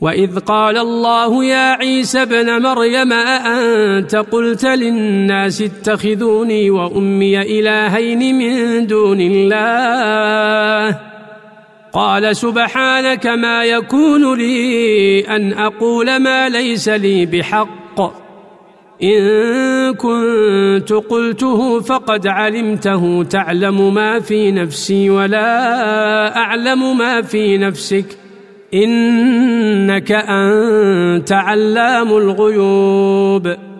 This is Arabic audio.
وإذ قال الله يا عيسى ابن مريم أأنت قلت للناس اتخذوني وأمي إلهين من دون الله؟ قال سبحانك ما يكون لي أن أقول ما ليس لي بحق. إن كنت قلته فقد علمته تعلم ما في نفسي ولا أعلم ما في نفسك ۖ. إنك أنت علام الغيوب.